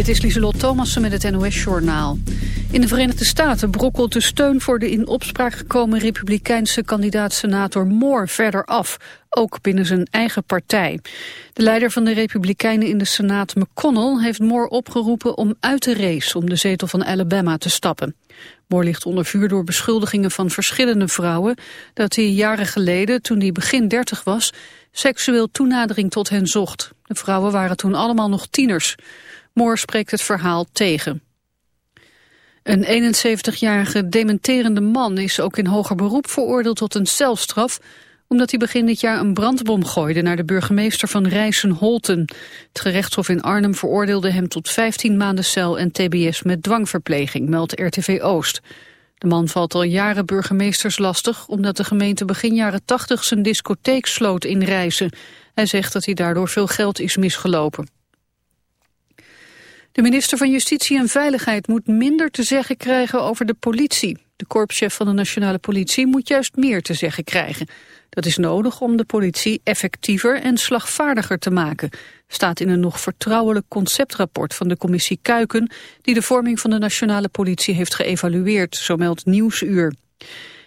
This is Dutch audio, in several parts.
Dit is Lieselot Thomassen met het NOS-journaal. In de Verenigde Staten brokkelt de steun voor de in opspraak gekomen republikeinse kandidaat-senator Moore verder af, ook binnen zijn eigen partij. De leider van de republikeinen in de Senaat, McConnell, heeft Moore opgeroepen om uit de race om de zetel van Alabama te stappen. Moore ligt onder vuur door beschuldigingen van verschillende vrouwen dat hij jaren geleden, toen hij begin dertig was, seksueel toenadering tot hen zocht. De vrouwen waren toen allemaal nog tieners. Moore spreekt het verhaal tegen. Een 71-jarige dementerende man is ook in hoger beroep veroordeeld tot een celstraf omdat hij begin dit jaar een brandbom gooide naar de burgemeester van Rijssen-Holten. Het gerechtshof in Arnhem veroordeelde hem tot 15 maanden cel en tbs met dwangverpleging, meldt RTV Oost. De man valt al jaren burgemeesters lastig omdat de gemeente begin jaren 80 zijn discotheek sloot in Rijssen. Hij zegt dat hij daardoor veel geld is misgelopen. De minister van Justitie en Veiligheid moet minder te zeggen krijgen over de politie. De korpschef van de nationale politie moet juist meer te zeggen krijgen. Dat is nodig om de politie effectiever en slagvaardiger te maken. Staat in een nog vertrouwelijk conceptrapport van de commissie Kuiken... die de vorming van de nationale politie heeft geëvalueerd, zo meldt Nieuwsuur.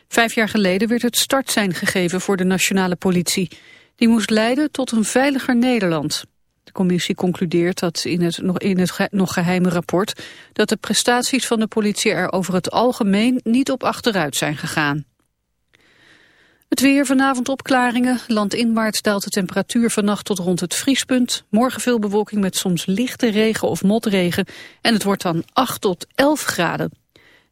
Vijf jaar geleden werd het startsein gegeven voor de nationale politie. Die moest leiden tot een veiliger Nederland. De commissie concludeert dat in het, nog, in het nog geheime rapport... dat de prestaties van de politie er over het algemeen niet op achteruit zijn gegaan. Het weer vanavond opklaringen. Landinwaarts daalt de temperatuur vannacht tot rond het vriespunt. Morgen veel bewolking met soms lichte regen of motregen. En het wordt dan 8 tot 11 graden.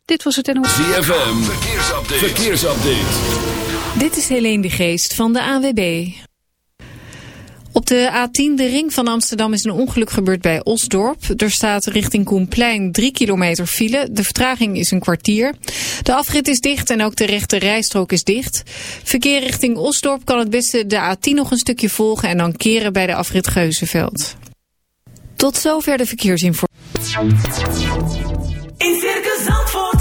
Dit was het NOS. ZFM, verkeersupdate. verkeersupdate. Dit is Helene de Geest van de AWB. Op de A10, de ring van Amsterdam, is een ongeluk gebeurd bij Osdorp. Er staat richting Koenplein 3 kilometer file. De vertraging is een kwartier. De afrit is dicht en ook de rechte rijstrook is dicht. Verkeer richting Osdorp kan het beste de A10 nog een stukje volgen... en dan keren bij de afrit Geuzenveld. Tot zover de verkeersinformatie. In Circus Zandvoort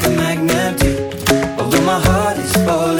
like a magnet. Although my heart is falling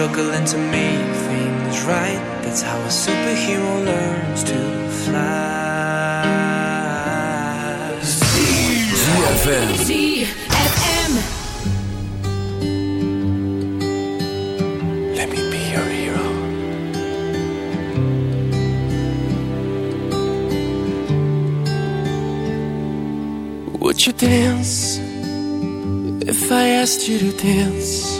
Struggling to make things right. That's how a superhero learns to fly. ZFM. ZFM. Let me be your hero. Would you dance if I asked you to dance?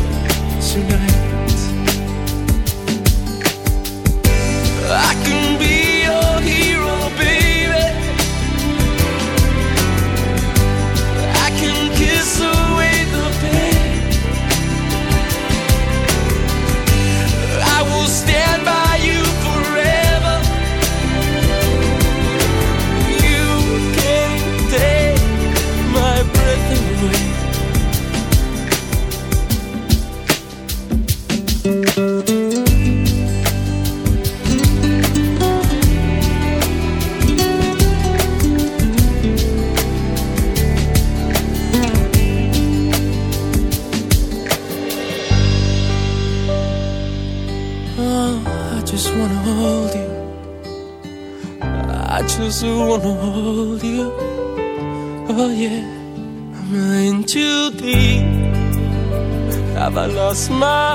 my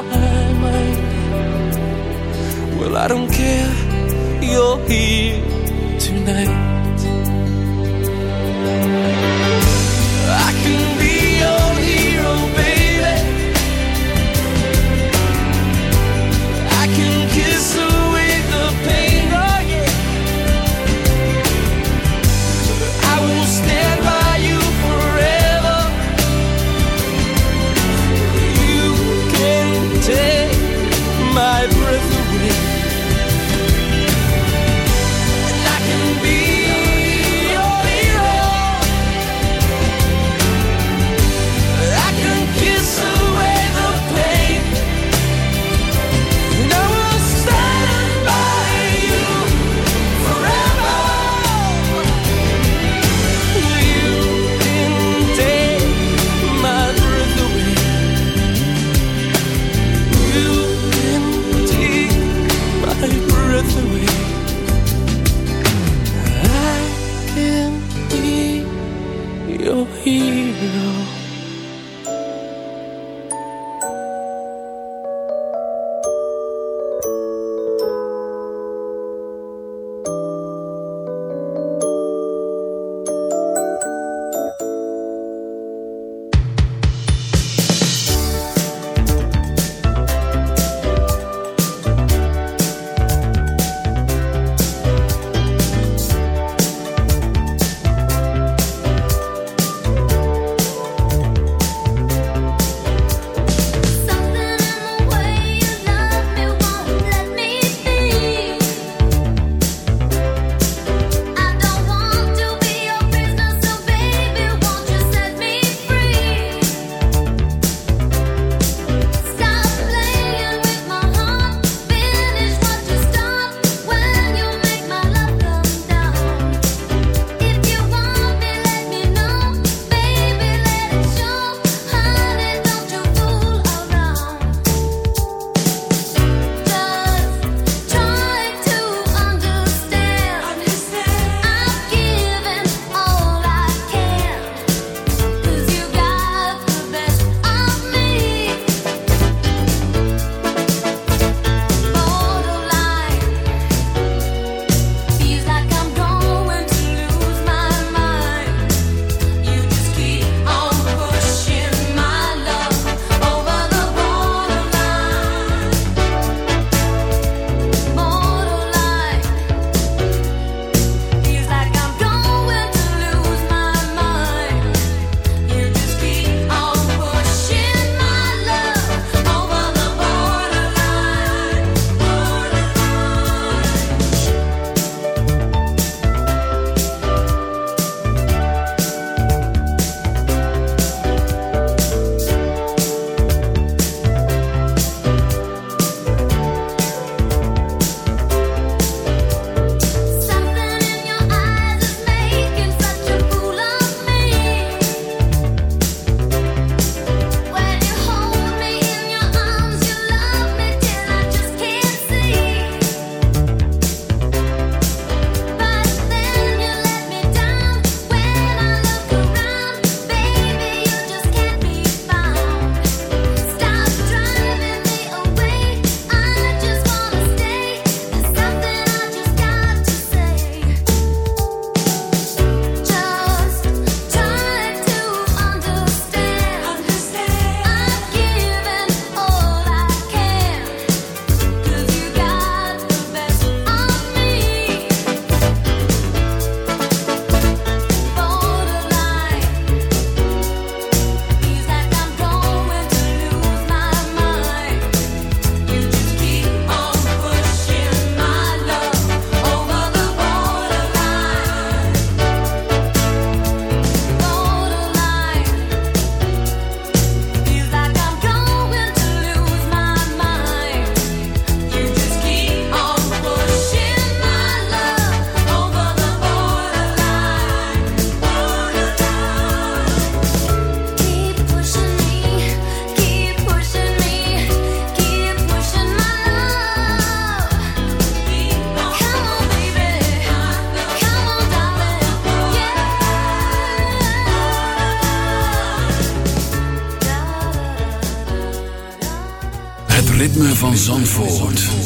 Zandvoort.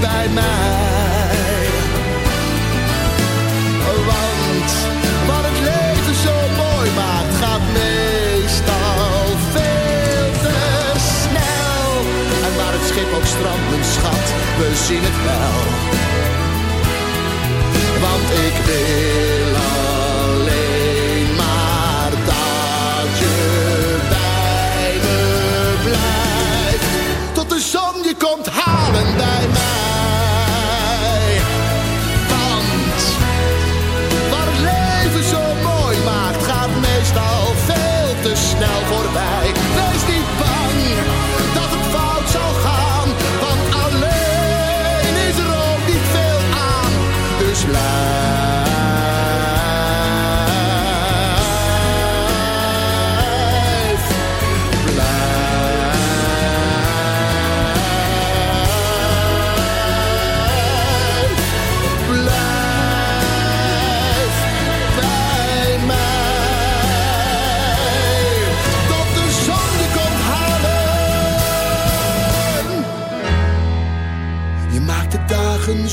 bij mij. Want wat het leven zo mooi maakt, gaat meestal veel te snel. En waar het schip ook strandt, schat, we zien het wel. Want ik wil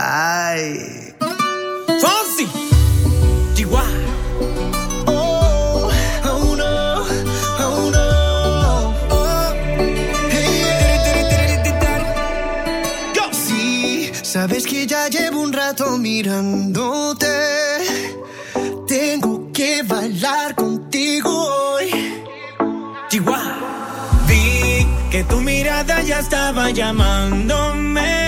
Ay. Fonsi. Oh, oh no, oh no. Oh, hey. Yo. Sí, sabes que ya llevo un rato mirándote. Tengo que bailar contigo hoy. Chihuahua. Vi que tu mirada ya estaba llamándome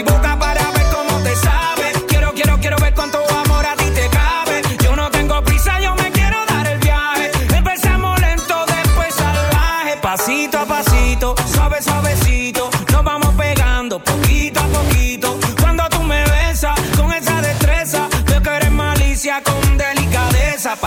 mi boca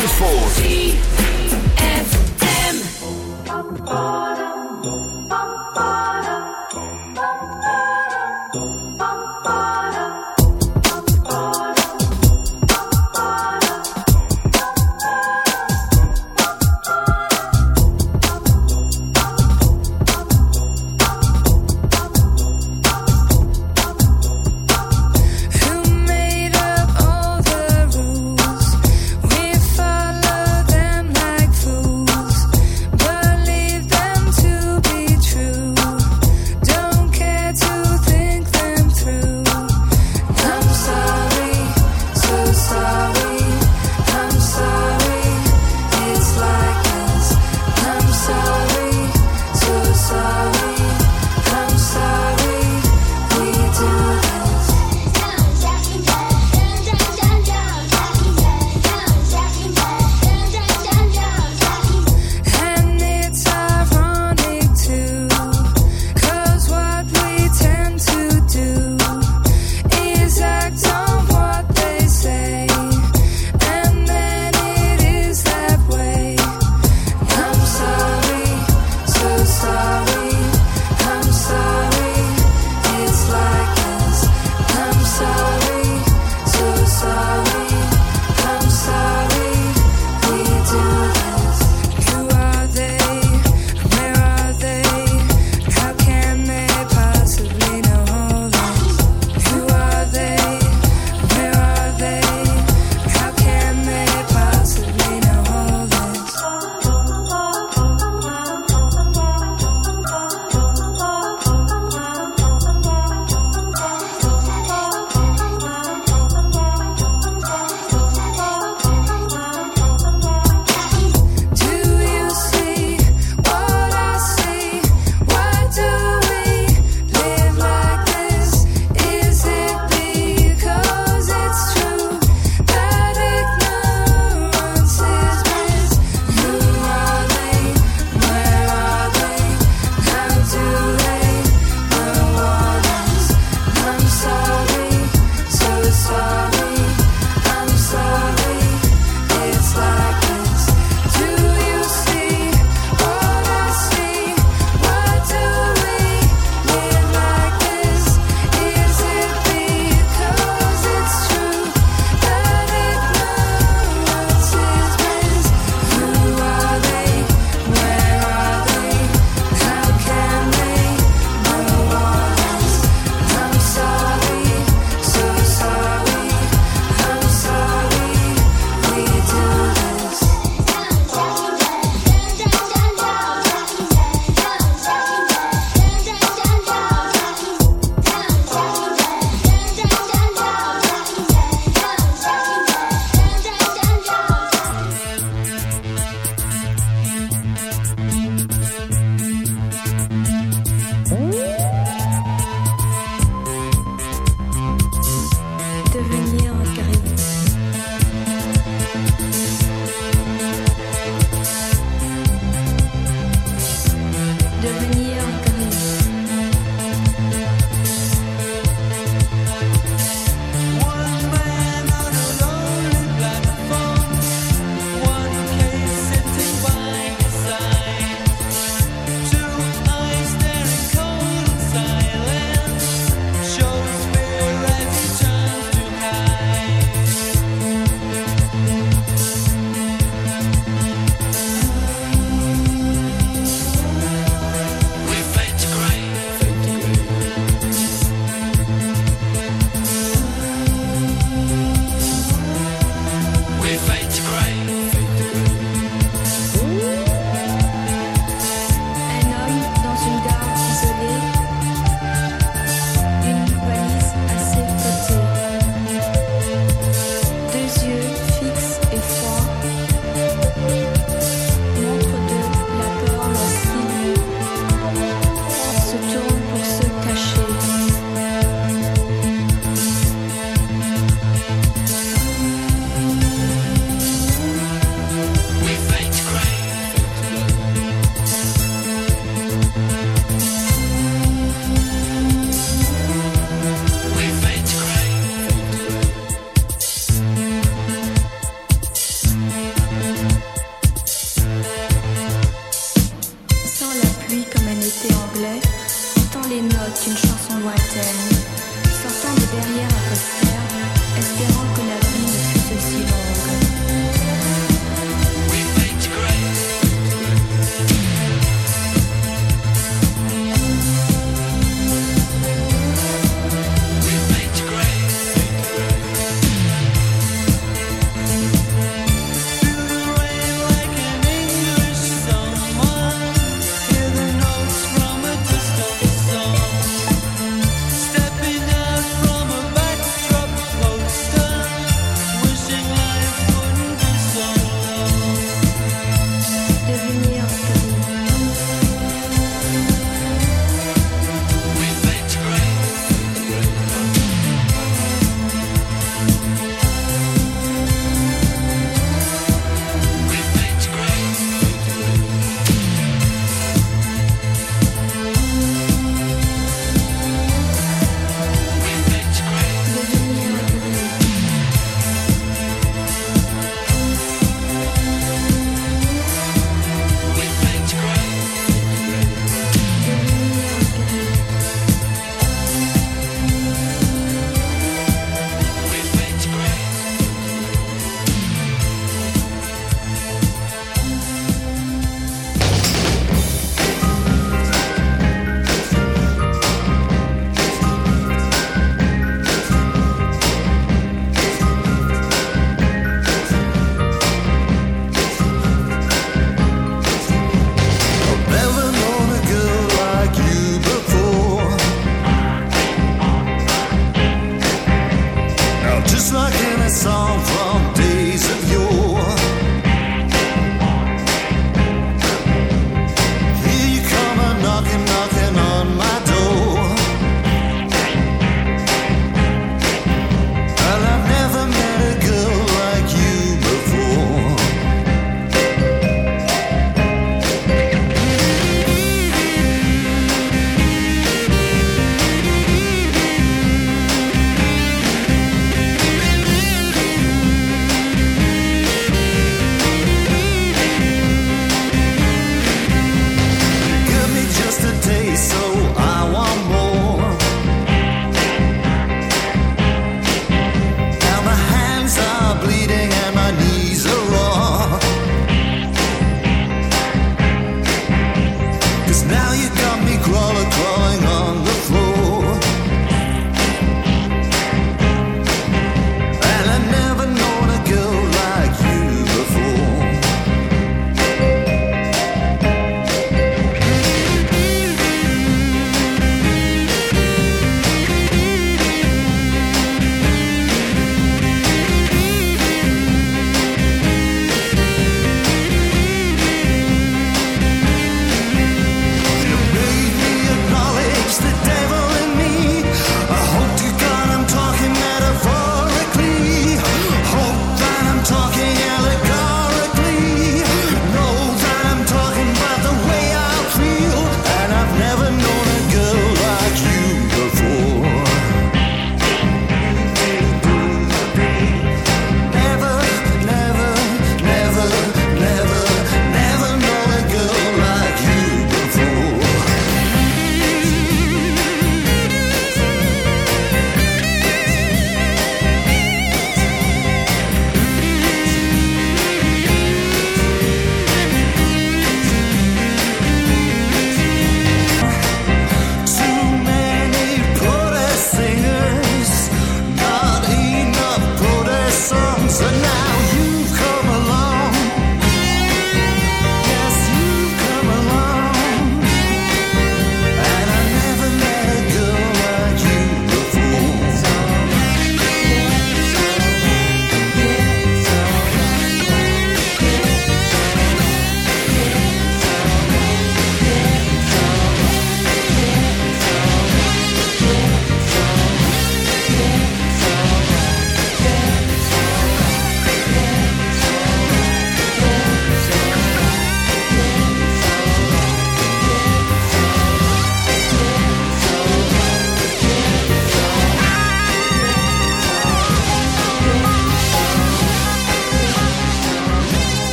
Zandvoort.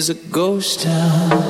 Is a ghost town.